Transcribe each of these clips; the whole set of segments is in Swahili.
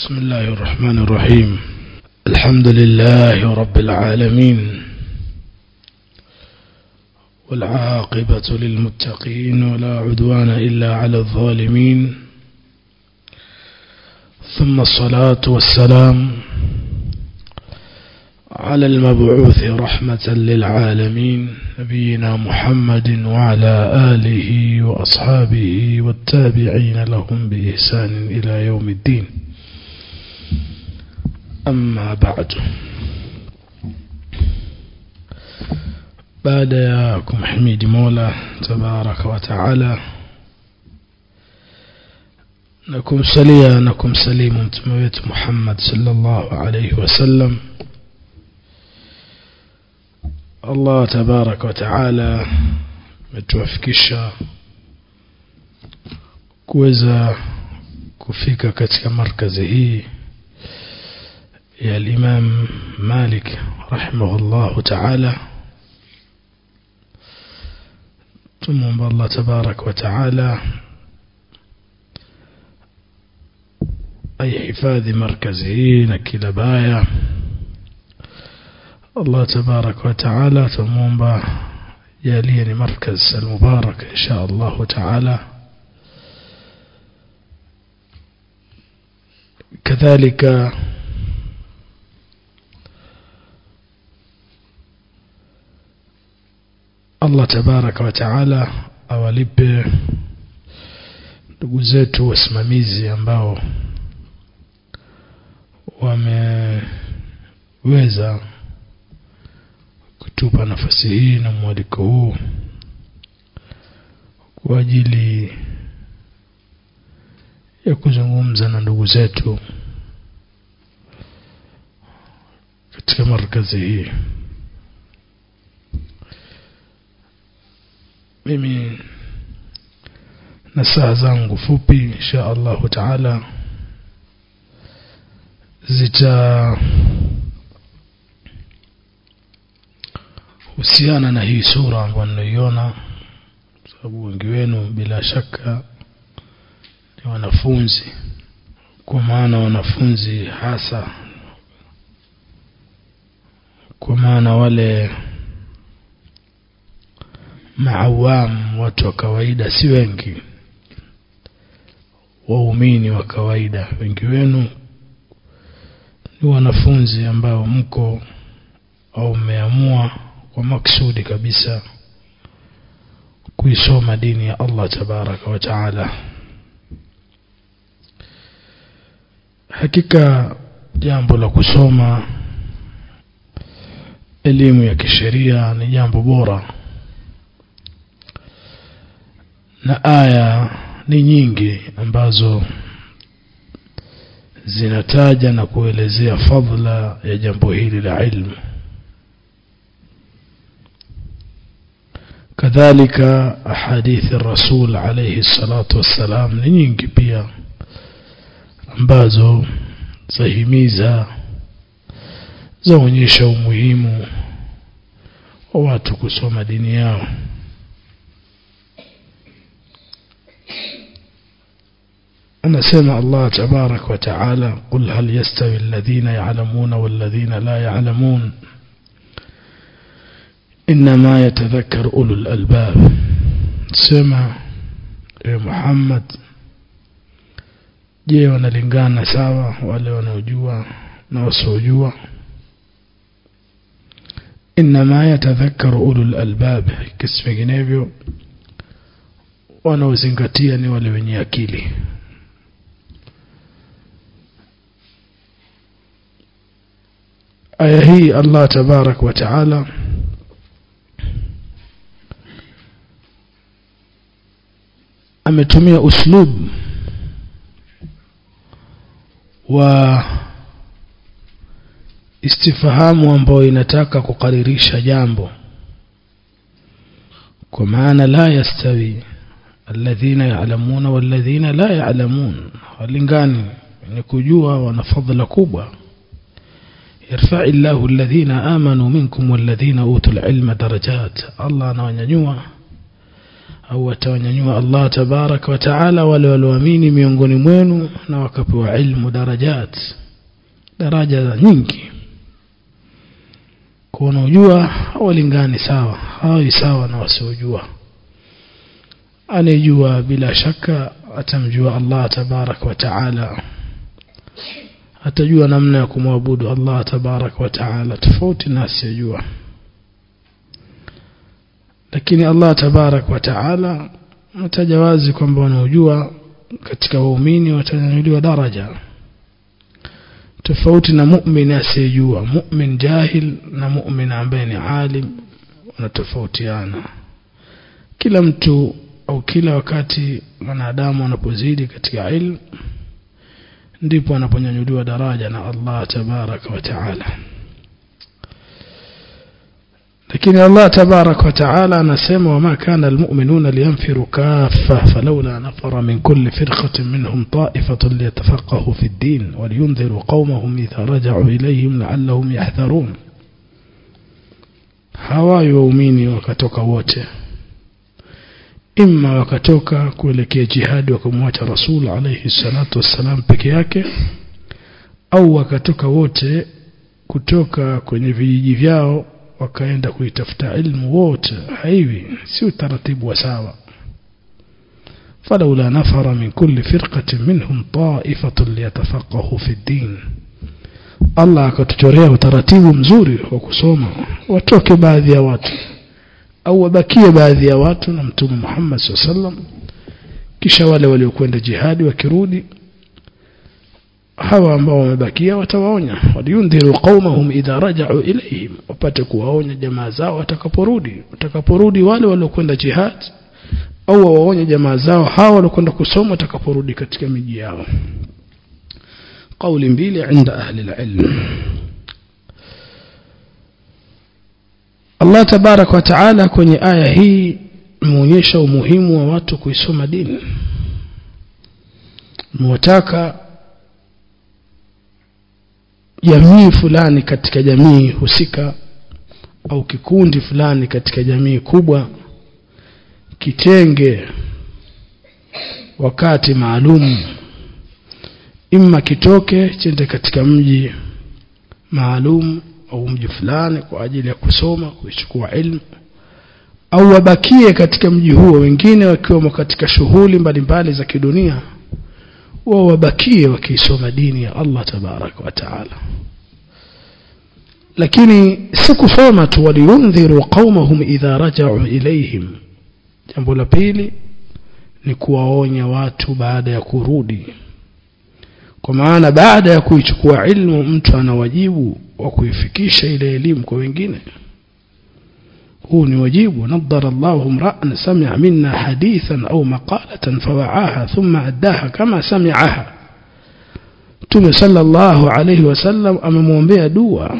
بسم الله الرحمن الرحيم. الحمد لله رب العالمين. والعاقبة للمتقين ولا عدوان إلا على الظالمين. ثم الصلاة والسلام على المبعوث رحمة للعالمين. نبينا محمد وعلى آله وأصحابه والتابعين لهم بإحسان إلى يوم الدين. أما بعد. بعد ياكم حميد مولى تبارك وتعالى. نكم سليا نكم سليم. تمويت محمد صلى الله عليه وسلم. الله تبارك وتعالى متوفكشا كوزا كفيكا كتك مركزه. يا الإمام مالك رحمه الله تعالى. ثم الله تبارك وتعالى أي حفاظ مركزه نكيل بايا. الله تبارك وتعالى ثم يليني مركز المبارك إن شاء الله تعالى. كذلك Allah tabaraka wa taala awalipe ndugu zetu wasimamizi ambao wameweza kutupa nafasi hii na mwaliko huu kwa ajili ya kuzungumza na ndugu zetu katika markazi hii. Mimi na saa zangu fupi insha Allahu taala zita husiana na hii sura ambayo ninaiona sababu wengi wenu bila shaka ni wanafunzi kwa maana wanafunzi hasa kwa maana wale maawam watu wa kawaida si wengi. Waumini wa kawaida wengi wenu ni wanafunzi ambao mko au mmeamua kwa maksudi kabisa kuisoma dini ya Allah tabaraka wa taala. Hakika jambo la kusoma elimu ya kisheria ni jambo bora na aya ni nyingi ambazo zinataja na kuelezea fadhila ya jambo hili la ilmu. Kadhalika ahadithi rasul alaihi salatu wassalam ni nyingi pia ambazo zahimiza zaonyesha umuhimu wa watu kusoma dini yao. أنا سمع الله تبارك وتعالى قل هل يستوي الذين يعلمون والذين لا يعلمون إنما يتذكر أولو الألباب. سمع يا محمد. جي ونلنقان وأنا وجوا ونوجوى نوصوجوى إنما يتذكر أولو الألباب. كسمي جنيبيو وأنا ونوزنقتيني ولي ونيأكيلي aya hii Allah tabarak wa taala ametumia uslub wa istifahamu ambayo inataka kukaririsha jambo. Kwa maana la yastawi alladhina ya'lamuna walladhina la ya'lamun. Walingani ni kujua wana fadhila kubwa yarfa illahu alladhina amanu minkum walladhina utul ilma darajat. Allah anawanyanyua au atawanyanyua Allah tabaraka wa taala wale walioamini miongoni mwenu na wakapewa ilmu darajat. Daraja nyingi. Kwa wanaojua hawalingani sawa hawawi sawa na wasiojua. Anayejua bila shaka atamjua Allah tabaraka wa taala atajua namna ya kumwabudu Allah tabarak wa taala. Tofauti na asiyejua. Lakini Allah tabarak wa taala mtaja wazi kwamba wanaojua katika waumini watanyanyuliwa daraja. Tofauti na mu'min asiyejua. Mu'min jahil na mu'min ambaye ni alim wanatofautiana. Kila mtu au kila wakati mwanadamu anapozidi katika ilmu ndipo anaponyanyuliwa daraja na Allah tبارك وتعالى لكن الله تبارك وتعالى نسمى وما كان المؤمنون لينفروا كافة فلولا نفر من كل فرقة منهم طائفة ليتفقهوا في الدين ولينذروا قومهم إذا رجعوا إليهم لعلهم يحذرون هوا يوميني وكتوك ووته imma wakatoka kuelekea jihadi wakamwacha rasul alayhi salatu wassalam peke yake au wakatoka wote kutoka kwenye vijiji vyao wakaenda kuitafuta ilmu wote haiwi si utaratibu wa sawa فلولا نفر من كل فرقة منهم طائفة ليتفقهوا في الدين Allah akatuchorea utaratibu mzuri wa kusoma watoke baadhi ya watu au wabakie baadhi ya watu na mtume Muhammad sallam kisha wale waliokwenda jihadi wakirudi hawa ambao wamebakia watawaonya waliundhiru qaumahum idha raja'u ilayhim wapate kuwaonya jamaa zao watakaporudi watakaporudi wale waliokwenda jihad au wawaonye jamaa zao hawa waliokwenda kusoma watakaporudi katika miji yao قول mbili عند أهل العلم Allah tabarak wa taala kwenye aya hii muonyesha umuhimu wa watu kuisoma dini. Mwataka jamii fulani katika jamii husika au kikundi fulani katika jamii kubwa kitenge wakati maalum. Imma kitoke chende katika mji maalum au mji fulani kwa ajili ya kusoma kuchukua ilmu au wabakie katika mji huo wengine wakiwemo katika shughuli mbalimbali za kidunia wao wabakie wakiisoma dini ya Allah tabarak wa taala. Lakini si kusoma tu waliundhiru qaumahum idha raja'u ilayhim. Jambo la pili ni kuwaonya watu baada ya kurudi kwa maana baada ya kuichukua ilmu mtu ana wajibu wa kuifikisha ile elimu kwa wengine. Huu ni wajibu. Nadhara Allahu mra'an sami'a minna hadithan au maqalatan fawa'aha thumma addaha kama sami'aha. Mtume sallallahu alayhi wasallam amemwombea dua.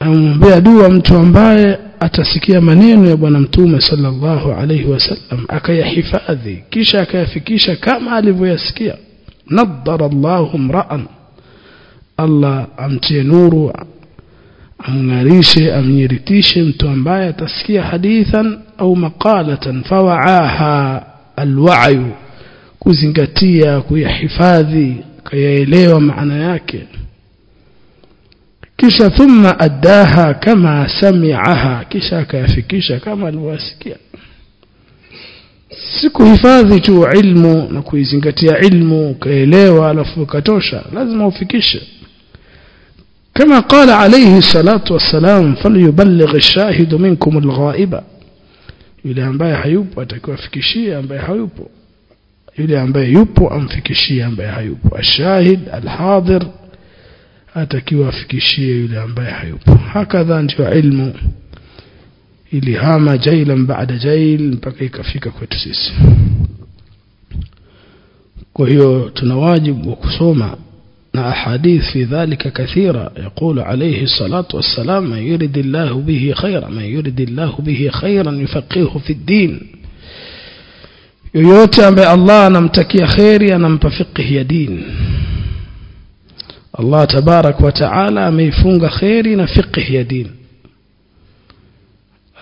Amemwombea dua mtu ambaye atasikia maneno ya bwana mtume sallallahu alayhi wasallam akayahifadhi kisha akayafikisha kama alivyoyasikia نضر الله امرأ. الله امتي نور امغاريش امنيرتيش انت امبايا تسكي حديثا أو مقالة فوعاها الوعي. كوزنكتيا كوي حفاظي كي يليو معنى كيشا ثم أداها كما سمعها. كيشا كافي كيشا كما الواسكيه si kuhifadhi tu ilmu na kuizingatia ilmu ukaelewa alafu ukatosha lazima ufikishe كما قال عليه الصلاة والسلام فليبلغ الشاهد منكم الغائبة yule ambaye hayupo atakiwa afikishie ambaye hayupo yule ambaye yupo amfikishie ambaye hayupo ashahid alhadir atakiwa afikishie yule ambaye hayupo hakadha ndio ilmu ilihama jailan baada jail mpaka ikafika kwetu sisi kwa hiyo tuna wajibu wa kusoma na ahadith fi dhalika kathira الصلاة والسلام من يرد الله به خيرا من يرد الله به خيرا يفقهه في الدين yoyote ambaye Allah anamtakia khairi anampa fiqh ya din Allah tabarak wa taala ameifunga khairi na fiqh ya din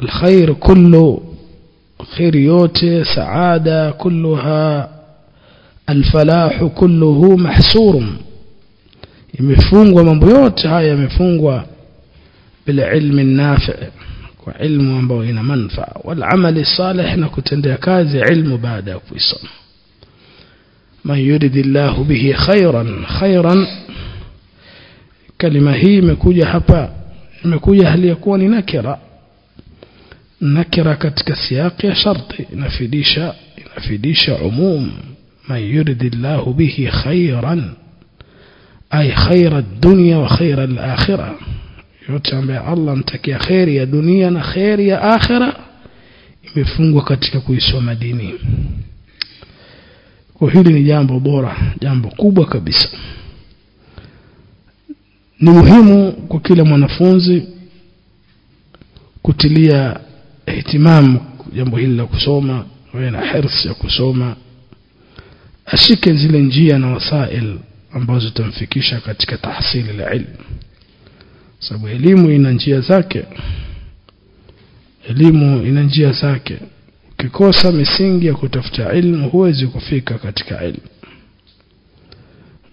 الخير كله خير يوتي سعادة كلها الفلاح كله محصور. يمفونغوا من بيوتها يمفونغوا بالعلم النافع. وعلم وانبوين منفع. والعمل الصالح نكتن ديكاز علم بعد أفوصان من يرد الله به خيرا خيرا كلمة هي مكوية حبا مكوية هل يكون نكرا nakira katika siyaqi ya sharti inafidisha inafidisha umum. Man yuridi llahu bihi khairan ay khaira dunya wa khaira al-akhirah. Yote ambaye Allah mtakia kheri ya dunia na kheri ya akhira imefungwa katika kuisoma dini. Kwa hili ni jambo bora jambo kubwa kabisa. Ni muhimu kwa kila mwanafunzi kutilia ihtimamu jambo hili la kusoma حرص na hirsi ya kusoma. Ashike zile njia na wasail ambazo zitamfikisha katika tahsili la ilmu. Sababu elimu ina njia zake. Elimu ina njia zake. Ukikosa misingi ya kutafuta ilmu huwezi kufika katika ilmu.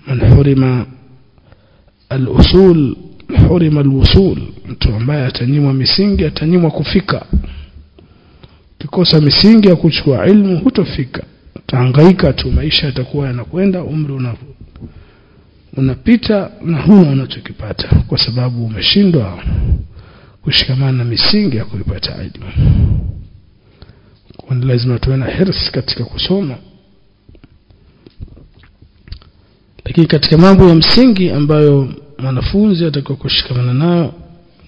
Man hurima al-usul hurima al-wusul. Mtu ambaye atanyimwa misingi atanyimwa kufika ukikosa misingi ya kuchukua ilmu hutofika. Utahangaika tu maisha yatakuwa yanakwenda umri una unapita na huna unachokipata kwa sababu umeshindwa kushikamana na misingi ya kuipata ilmu. Kwa lazima tuwe na hirsi katika kusoma. Lakini katika mambo ya msingi ambayo mwanafunzi atakiwa kushikamana nayo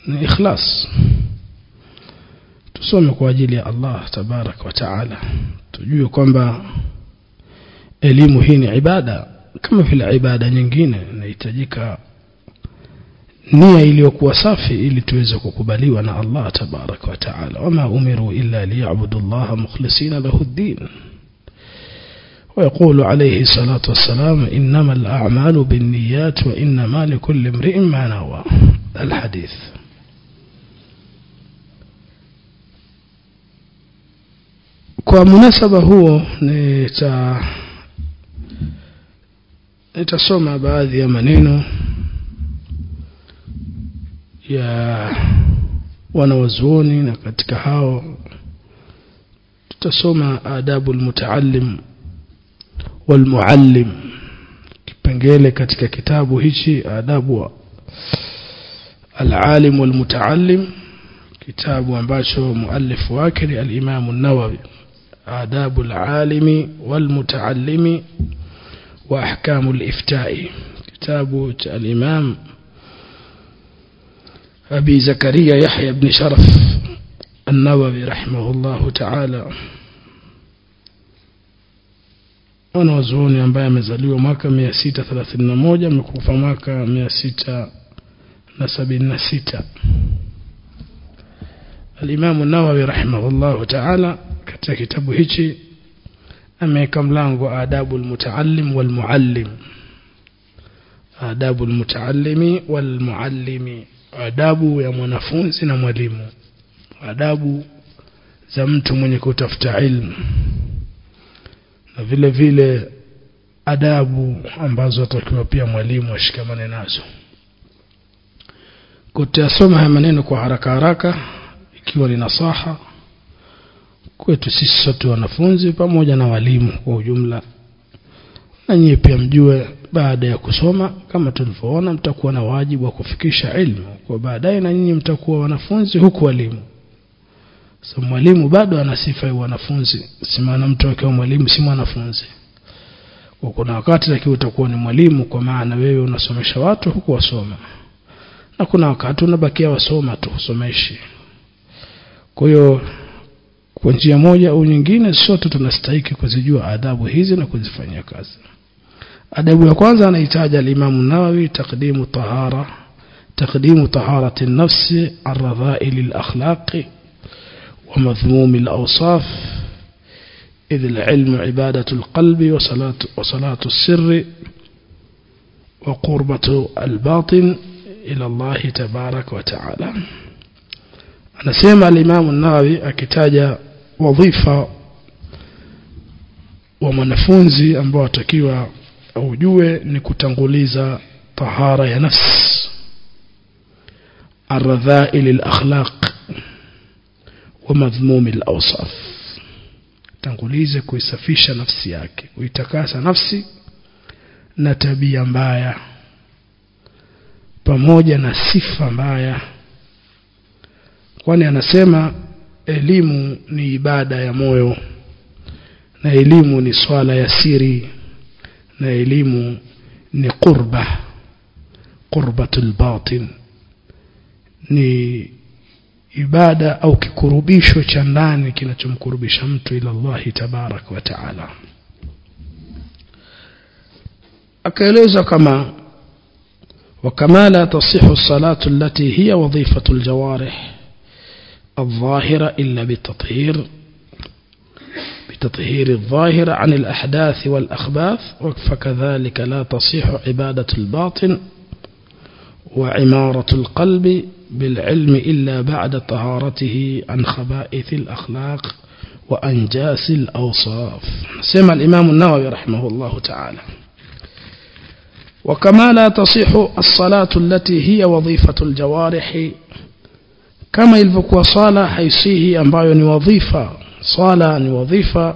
ni ikhlas tusome kwa ajili ya Allah tabarak wa taala tujue kwamba elimu hii ni ibada kama vile ibada nyingine inahitajika nia iliyokuwa safi ili tuweze kukubaliwa na Allah tabarak wa taala wama umiru illa liya'budu Allah mukhlisina lahu ad-din ويقول عليه الصلاة والسلام إنما الأعمال بالنيات وإنما لكل امرئ ما نوى الحديث kwa munasaba huo nita nitasoma baadhi ya maneno ya wanawazuoni na katika hao tutasoma adabu almutaallim walmuallim kipengele katika kitabu hichi adabu alalim walmutaallim kitabu ambacho muallifu wake ni alimamu an-Nawawi آداب العالم والمتعلم وأحكام الإفتاء. كتاب الإمام أبي زكريا يحيى بن شرف النووي رحمه الله تعالى. mwana wa zuoni ambaye amezaliwa mwaka مئة ستة نسب 676 الإمام النووي رحمه الله تعالى katika kitabu hichi ameweka mlango adabu almutaallim walmuallim adabu almutaallimi walmuallimi adabu ya mwanafunzi na mwalimu. Adabu za mtu mwenye kutafuta ilmu. Na vile vile adabu ambazo atakiwa pia mwalimu ashikamane nazo. Kutayasoma haya maneno kwa haraka haraka ikiwa ni nasaha kwetu sisi sote wanafunzi pamoja na walimu kwa ujumla. Na nyie pia mjue baada ya kusoma kama tulivyoona mtakuwa na wajibu wa kufikisha ilmu kwa baadaye na nyinyi mtakuwa wanafunzi huku walimu. So mwalimu bado ana sifa ya wanafunzi. Si maana mtu akiwa mwalimu si mwanafunzi. Kwa kuna wakati lakini utakuwa ni mwalimu kwa maana wewe unasomesha watu huku wasoma. Na kuna wakati unabakia wasoma tu usomeshi. Kwa hiyo kwa njia moja au nyingine sote tunastahiki kuzijua adabu hizi na kuzifanyia kazi adabu ya kwanza anahitaji al-Imam Nawawi taqdimu tahara تقديم طهارة النفس عن رذائل الأخلاق ومذموم الأوصاف إذ العلم عبادة القلب وصلاة, وصلاة السر وقربة الباطن إلى الله تبارك وتعالى anasema alimamu nawawi akitaja wadhifa wa mwanafunzi ambao atakiwa aujue ni kutanguliza tahara ya nafsi الرذائل الأخلاق ومذموم الأوصاف tangulize kuisafisha nafsi yake kuitakasa nafsi na tabia mbaya pamoja na sifa mbaya kwani anasema elimu ni ibada ya moyo na elimu ni swala ya siri na elimu ni qurba qurbatul batin ni ibada au kikurubisho cha ndani kinachomkurubisha mtu ila Allah tabarak wa taala akaeleza kama وكما لا تصح الصلاة التي هي وظيفة الجوارح الظاهرة إلا بالتطهير بتطهير الظاهر عن الأحداث والأخباث فكذلك لا تصح عبادة الباطن وعمارة القلب بالعلم إلا بعد طهارته عن خبائث الأخلاق وأنجاس الأوصاف. سمع الإمام النووي رحمه الله تعالى. وكما لا تصح الصلاة التي هي وظيفة الجوارح kama ilivyokuwa swala haisihi ambayo ni wadhifa. Swala ni wadhifa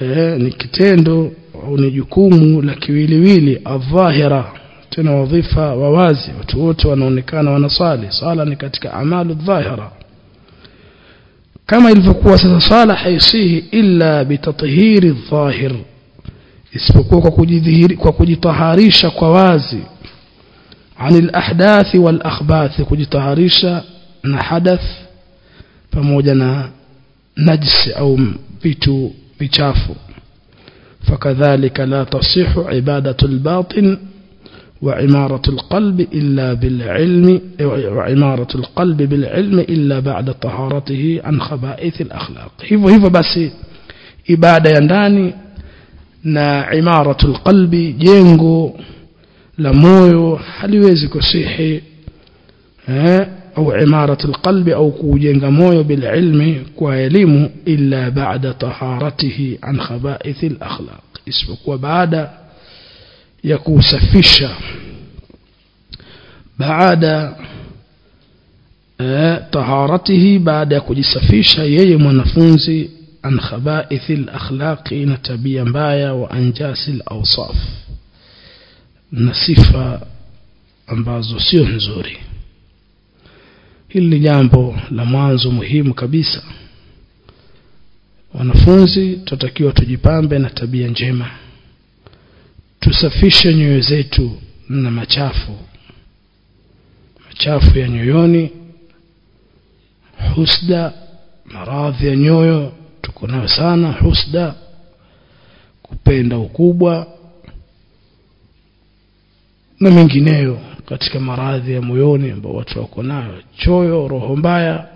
e, ni kitendo au ni jukumu la kiwiliwili adhahira tena wadhifa wa wazi. Watu wote wanaonekana wanaswali. Swala ni katika amalu dhahira kama ilivyokuwa sasa swala haisihi illa bitathiri dhahir isipokuwa kwa kujidhihiri kwa kujitaharisha kwa wazi. Anil ahdathi wal akhbath kujitaharisha na hadath pamoja na najsi au vitu vichafu فكذلك لا تصح عبادة الباطن وعمارة القلب إلا بالعلم وعمارة القلب بالعلم إلا بعد طهارته عن خبائث الأخلاق hivyo hivyo basi ibada ya ndani na imaratul qalbi jengo la moyo haliwezi kusihi eh أو عمارة القلب أو كوجينغ مويو بالعلم كوالم إلا بعد طهارته عن خبائث الأخلاق. اسمك وبعد يكو سفشا بعد آه، طهارته بعد يكو سفشا يي منفونزي عن خبائث الأخلاق إن بايا وأنجاس الأوصاف. نصفة أنبازو سيون زوري hili ni jambo la mwanzo muhimu kabisa. Wanafunzi tutatakiwa tujipambe na tabia njema. Tusafishe nyoyo zetu na machafu. Machafu ya nyoyoni husda maradhi ya nyoyo tuko nayo sana husda kupenda ukubwa na mengineyo katika maradhi ya moyoni ambao watu wako nayo. Choyo roho mbaya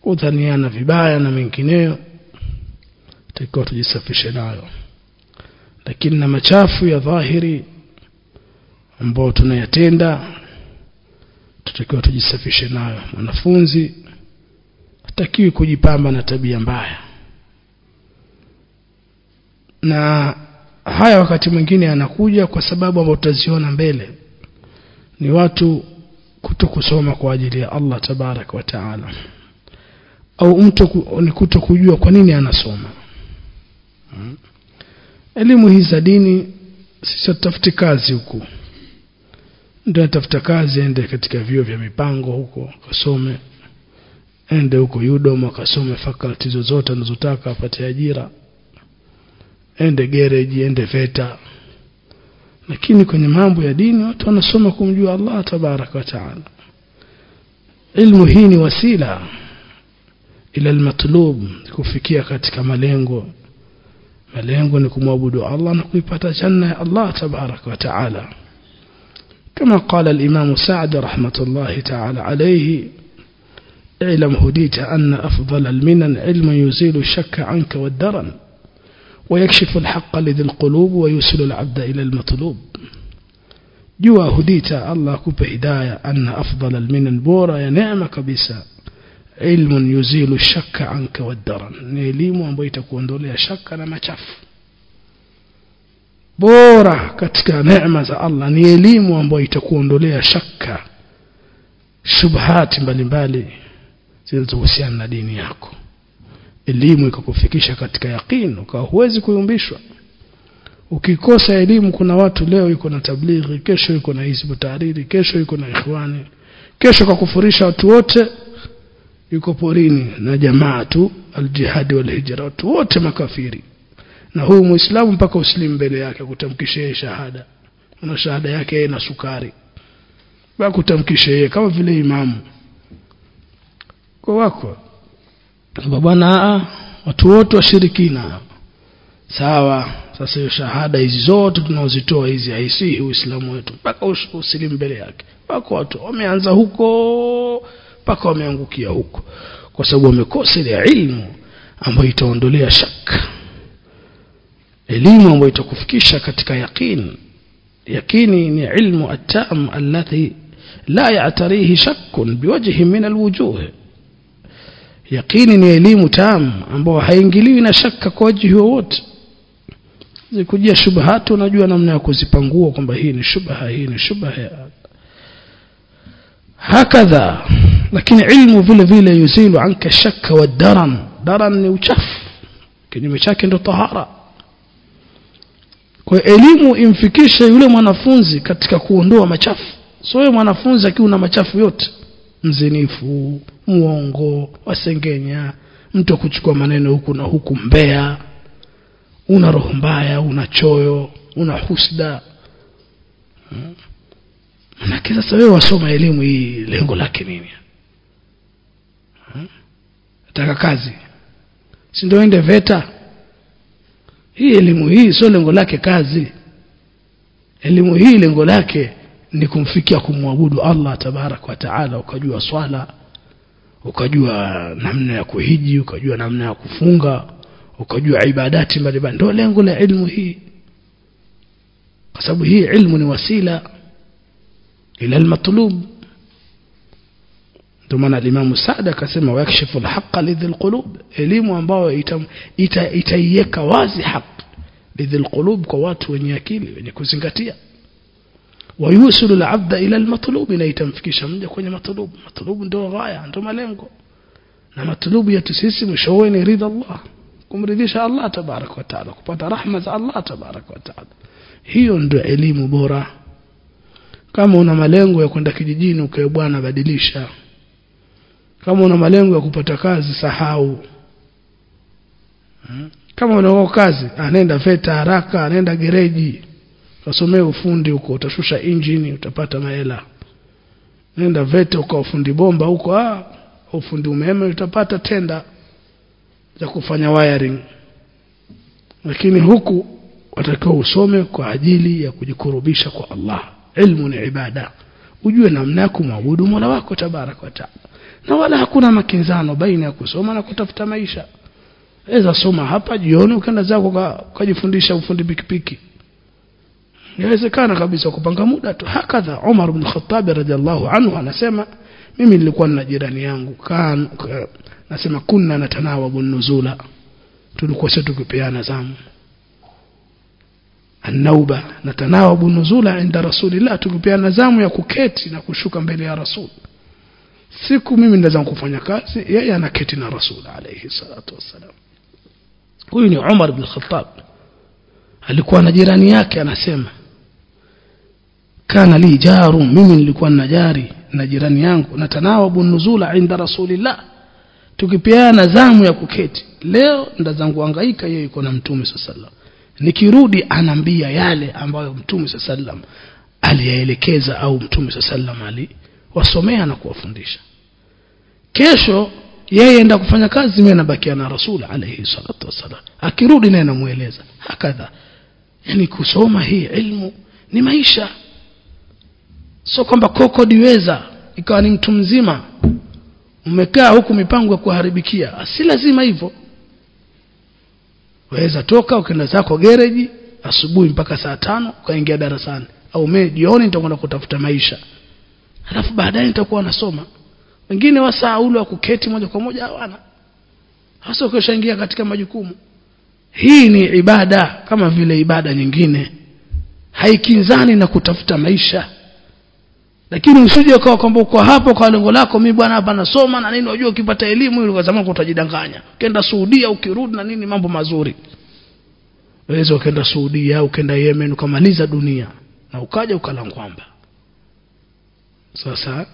kudhaniana vibaya na mengineyo takiwa tujisafishe nayo. Lakini na machafu ya dhahiri ambayo tunayatenda tutakiwa tujisafishe nayo. Mwanafunzi hatakiwi kujipamba na tabia mbaya. Na haya wakati mwingine yanakuja kwa sababu ambayo tutaziona mbele ni watu kutokusoma kwa ajili ya Allah tabarak wa taala. Au mtu ni kutokujua kwa nini anasoma. Hmm. elimu hii za dini sisi tutafuti kazi huku. Ndio atafuta kazi ende katika vio vya mipango huko akasome. Ende huko Udom akasome faculty zozote anazotaka apate ajira. Ende gereji ende VETA lakini kwenye mambo ya dini watu wanasoma kumjua Allah tabarak wa taala ilmu hii ni wasila ila almatlub kufikia katika malengo malengo ni kumwabudu Allah na kuipata janna ya Allah tabarak wa taala كما قال الإمام سعد رحمة الله تعالى عليه اعلم هديت أن أفضل المنن علم يزيل الشك عنك والدرن ويكشف الحق لذي القلوب ويوصل العبد إلى المطلوب. جوا هديتا الله كب هدايا أن أفضل من البورا يا نعم كبسا علم يزيل الشك عنك والدرا نعلم أن بيتكون دولي شك أنا ما شاف. بورا كتك نعمة الله. نعلم أن بيتكون دولي شك. شبهات مبالي مبالي زلزوسيان لدينيكم elimu ikakufikisha katika yaqeen ukawa huwezi kuyumbishwa. Ukikosa elimu kuna watu leo yuko na tablighi kesho yuko na hizbu tahariri kesho yuko na ikhwani kesho kakufurisha watu wote yuko porini na jamaa tu aljihadi walhijra watu wote makafiri. Na huyu muislamu mpaka uslimu mbele yake kutamkisha yeye shahada. Na shahada yake yeye na sukari. Mpaka kutamkisha yeye kama vile imamu. Kwa wako bwana watu wote washirikina. Sawa sasa hiyo shahada hizi zote tunaozitoa hizi haisihi uislamu wetu mpaka usilimu mbele yake. Wako watu wameanza huko mpaka wameangukia huko. Kwa sababu wamekosa ile ilmu ambayo itaondolea shaka. Elimu ambayo itakufikisha katika yaqin. Yaqini ni ilmu atam alladhi la ya'tarihi shakkun biwajhi min alwujuh yaqini ni elimu tamu ambayo haingiliwi na shaka kwa wajihi wowote. Zikujia shubahati unajua namna ya kuzipangua kwamba hii ni shubha hii ni shubha hakadha lakini ilmu vile vile yuzilu anka shaka wa daran. Daran ni uchafu. Kinyume chake ndo tahara. Kwa elimu imfikishe yule mwanafunzi katika kuondoa machafu. So yule mwanafunzi akiwa na machafu yote mzinifu muongo wasengenya mtu kuchukua maneno huku na huku mbea. Una roho mbaya una choyo una husda. Manake sasa wewe wasoma elimu hii lengo lake nini? Nataka kazi. Si ndio ende veta? Hii elimu hii sio lengo lake kazi. Elimu hii lengo lake ni kumfikia kumwabudu Allah tabarak wa taala. Ukajua swala ukajua namna ya kuhiji ukajua namna ya kufunga ukajua ibadati mbalimbali. Ndio lengo la ilmu hii kwa sababu hii ilmu ni wasila ila almatlub. Ndio maana Imam Saad akasema yakshifu alhaqa lidhil qulub. Elimu ambayo itaiweka ita, ita wazi haki lidhil qulub kwa watu wenye akili wenye kuzingatia wayusilu labda ila almatlub na itamfikisha mja kwenye matlub matlub ndio ghaya ndio malengo na matlubu yetu sisi mwishowe ni ridha Allah kumridhisha Allah tabarak wa taala kupata rahma za Allah tabarak wa taala hiyo ndio elimu bora kama una malengo ya kwenda kijijini ukae bwana badilisha kama una malengo ya kupata kazi sahau kama una kazi anaenda veta haraka anaenda gereji kasomea ufundi huko utashusha injini utapata mahela. Nenda vete uka ufundi bomba huko ah ufundi umeme utapata tenda za kufanya wiring. Lakini huku watakiwa usome kwa ajili ya kujikurubisha kwa Allah. Ilmu ni ibada. Ujue namna ya kumwabudu Mola wako tabarak wa taala. Na wala hakuna makinzano baina ya kusoma na kutafuta maisha. Weza soma hapa jioni ukaenda zako ukajifundisha ufundi pikipiki yawezekana kabisa kupanga muda tu. Hakadha Umar ibn Khattab radhiallahu anhu anasema mimi nilikuwa na jirani yangu kan nasema kunna natanawabu nuzula. Tulikuwa sio tukipeana zamu. Anauba natanawabu nuzula inda rasulillah tukipeana zamu ya kuketi na kushuka mbele ya rasul. Siku mimi ndazangu kufanya kazi yeye anaketi na rasul alayhi salatu wassalam. Huyu ni Umar ibn Khattab. Alikuwa na jirani yake anasema kana li jaru mimi nilikuwa na jari na jirani yangu na tanawabu nuzula inda rasulillah. Tukipeana zamu ya kuketi leo nda zangu hangaika yeye yuko na mtume sallallahu nikirudi anambia yale ambayo mtume sallallahu aliyaelekeza au mtume sallallahu ali wasomea na kuwafundisha. Kesho yeye enda kufanya kazi mimi nabakia na rasul alayhi salatu wasalam akirudi naye namueleza. Hakadha. Yani kusoma hii ilmu ni maisha sio kwamba koko diweza ikawa ni mtu mzima. Umekaa huku mipango ya kuharibikia. Si lazima hivyo. Waweza toka ukaenda zako gereji asubuhi mpaka saa tano ukaingia darasani. Au mimi jioni nitakwenda kutafuta maisha. Alafu baadaye nitakuwa nasoma. Wengine wasaa ule wa kuketi moja kwa moja hawana. Hasa ukishaingia katika majukumu. Hii ni ibada kama vile ibada nyingine. Haikinzani na kutafuta maisha lakini usije ukawa kwamba uko hapo kwa lengo lako mimi bwana hapa nasoma na nini unajua ukipata elimu ile kwa zamani utajidanganya ukienda Saudia ukirudi na nini mambo mazuri waweza ukaenda Saudia ukaenda Yemen ukamaliza dunia na ukaja ukalangwamba sasa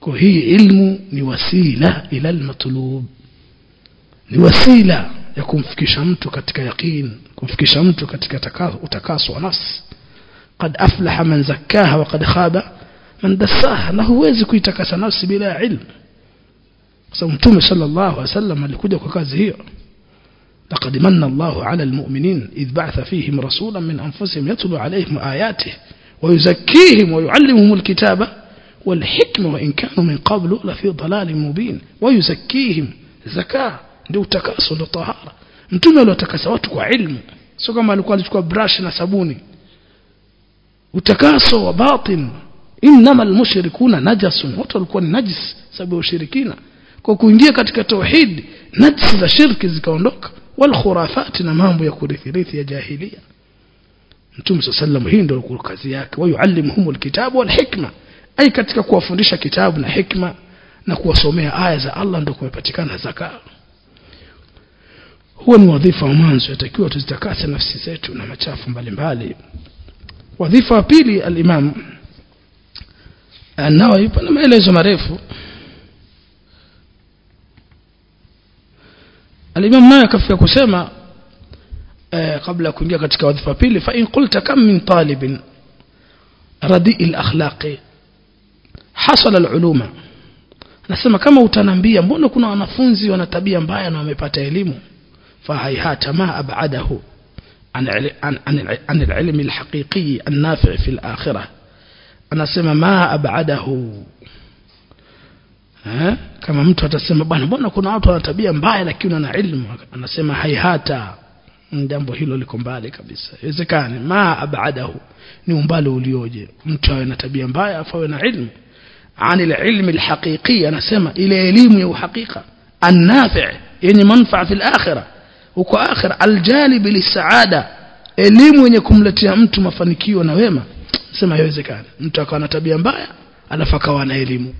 kwa hii ilmu ni wasila ila almatlub ni wasila ya kumfikisha mtu katika yaqin kumfikisha mtu katika utakaso wa nafsi قد أفلح من زكاها وقد خاب من دساها انه هوزي كيتكس نفسي بلا علم. سمتم صلى الله عليه وسلم لكده وكاز هي لقد من الله على المؤمنين إذ بعث فيهم رسولا من أنفسهم يتلو عليهم آياته ويزكيهم ويعلمهم الكتابة والحكمة وإن كانوا من قبل لفي ضلال مبين ويزكيهم. زكاة دو تكاسل وطهارة أنتم لو تكاسواتك وعلم سوكما لو قالتك براش نسبوني وتكاس وباطن. Inma almushrikuna najasun. Watu walikuwa ni najis sababu ya ushirikina. Kwa kuingia katika tauhid najis za shirki zikaondoka. Wal khurafat na mambo ya kurithirithi ya jahilia. Mtume sallam hii ndio kazi yake. Wayuallimuhum alkitabu wal hikma. Ai katika kuwafundisha kitabu na hikma na kuwasomea aya za Allah ndio kumepatikana zaka. Huo ni wadhifa wa mwanzo yatakiwa tuzitakase nafsi zetu na machafu mbalimbali. Wadhifa wa pili al-Imam An-Nawawi pana maelezo marefu al-Imam naye akafika kusema eh, kabla kuingia katika wadhifa pili fa in qulta kam min talibin radi al-akhlaqi hasala al-uluma nasema kama utanambia mbona kuna wanafunzi wana tabia mbaya na wamepata elimu fa hayhata ma ab'adahu عن عن عن العلم الحقيقي النافع في الآخرة سمى ما أبعده ها kama mtu atasema bwana mbona kuna watu wana tabia mbaya lakini wana ilmu anasema haihata jambo hilo liko mbali kabisa iwezekani ma abadahu ni umbali ulioje mtu awe na tabia mbaya afawe na ilmu عن العلم الحقيقي anasema ile elimu ya uhakika النافع yenye manufaa في الآخرة huko akhira aljalib lisaada elimu yenye kumletea mtu mafanikio na wema sema haiwezekani. Mtu akawa na tabia mbaya alafu akawa na elimu.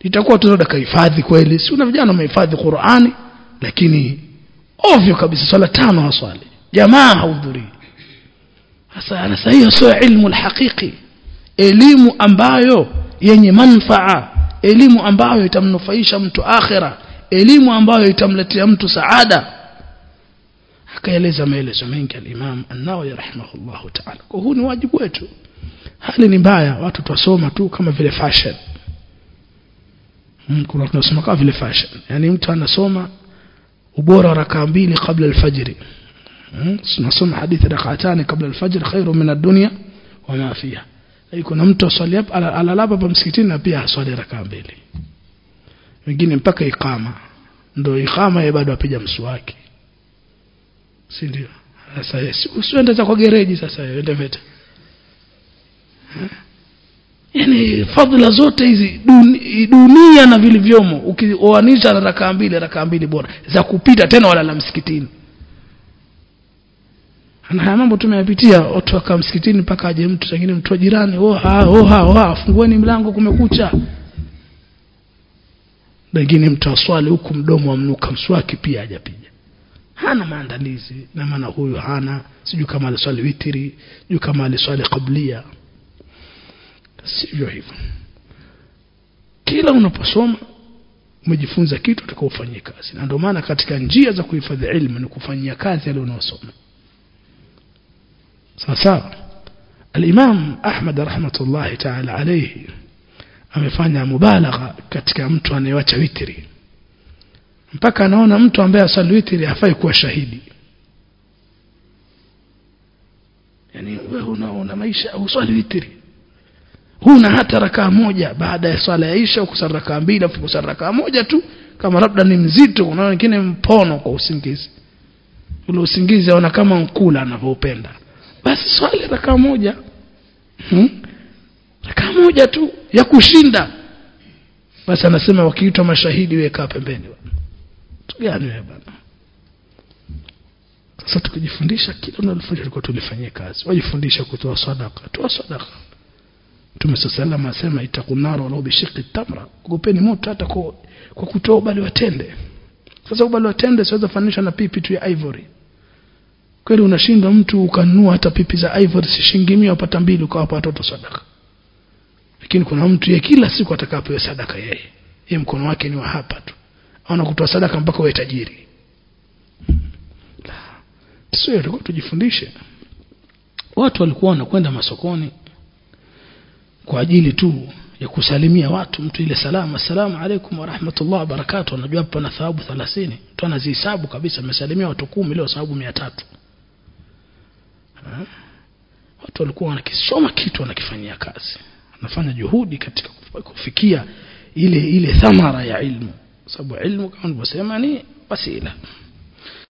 Itakuwa tu tunaenda kahifadhi kweli. Si una vijana wamehifadhi Qur'ani lakini ovyo kabisa swala tano haswali jamaa haudhuri sasa anasa hiyo sio ilmu alhaqiqi. Elimu ambayo yenye manfaa. Elimu ambayo itamnufaisha mtu akhira. Elimu ambayo itamletea mtu saada akaeleza maelezo mengi al-Imam An-Nawawi rahimahullah ta'ala. Kwa huu ni wajibu wetu. Hali ni mbaya watu twasoma tu kama vile fashion. Mkuna kuna tunasoma kama vile fashion. Yani mtu anasoma ubora rakaa mbili kabla al-fajr hmm, tunasoma hadithi rak'atani kabla al-fajr khairu min ad-dunya wa ma fiha. Kuna mtu aswali hapa alalaba hapa msikitini na pia aswali rakaa mbili. Wengine mpaka ikama ndio ikama yeye bado apiga mswaki si ndio? Sasa usiende kwa gereji sasa ende veta. Yani fadhila zote hizi duni, dunia na vilivyomo ukioanisha na rakaa mbili rakaa mbili bora za kupita tena wala la msikitini. Na haya mambo tumeyapitia watu wakaa msikitini mpaka aje mtu wengine mtu wa jirani oha oha oha fungueni mlango kumekucha. Wengine mtu aswali huku mdomo wa mnuka mswaki pia hajapiga hana maandalizi na maana huyu hana. Siju kama aliswali witiri sijui kama aliswali qablia. Sivyo hivyo. Kila unaposoma umejifunza kitu utakaofanyia kazi. Na ndio maana katika njia za kuhifadhi ilmu ni kufanyia kazi yale unaosoma. Sawa sawa. al-Imam Ahmad rahmatullahi ta'ala alayhi amefanya mubalagha katika mtu anayewacha witri mpaka anaona mtu ambaye asali witri afai kuwa shahidi. Yani wewe una, una maisha uswali witri huna hata rakaa moja baada ya swala ya isha ukusali rakaa mbili afu kusali rakaa moja tu kama labda ni mzito unaona wengine mpono kwa usingizi. Ule usingizi aona kama nkula anavyopenda basi swali rakaa moja. Hmm? rakaa moja tu ya kushinda. Basi anasema wakiitwa mashahidi weka pembeni gani wewe bwana. Sasa tukijifundisha kila unalofanya tulikuwa tulifanyia kazi. Wajifundisha kutoa sadaka. Toa sadaka. Mtume sallam asema itakunaro walau bishiki tamra. Ogopeni moto hata kwa, kwa kutoa ubali watende sasa ubali watende siweza fanisha na pipi tu ya ivory. Kweli unashinda mtu ukanunua hata pipi za ivory si shilingi 100 upata mbili ukawapa watoto sadaka. Lakini kuna mtu yeye kila siku atakapewa sadaka yeye. Yeye mkono wake ni wa hapa tu ana kutoa sadaka mpaka uwe tajiri. Sio tulikuwa tujifundishe. Watu walikuwa wanakwenda masokoni kwa ajili tu ya kusalimia watu mtu ile salamu assalamu alaikum wa barakatuh. Anajua hapa na thawabu 30 mtu anazihesabu kabisa amesalimia watu 10 leo thawabu 300 watu walikuwa wanakisoma kitu wanakifanyia kazi. Anafanya juhudi katika kufikia ile ile thamara ya ilmu صب علمك وسمعني وسيلة.